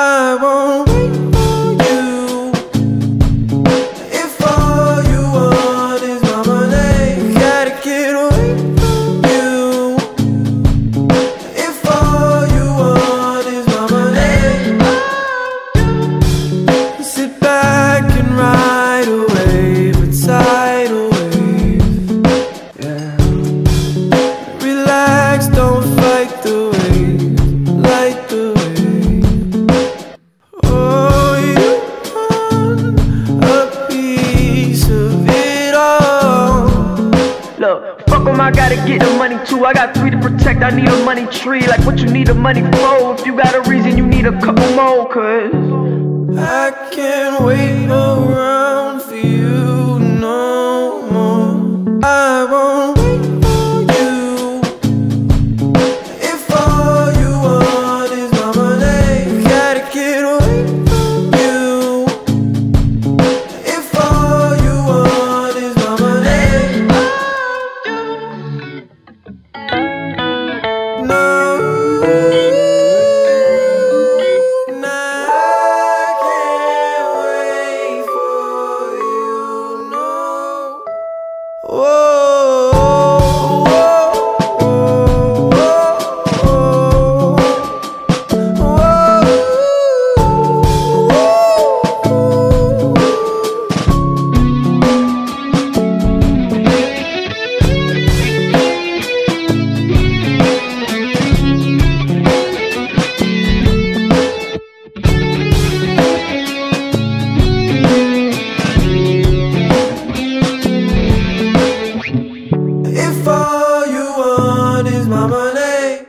I won't Look, fuck 'em, I gotta get the money too. I got three to protect, I need a money tree. Like what you need the money for. If you got a reason, you need a couple more, cause. I can't wait all you want is my money.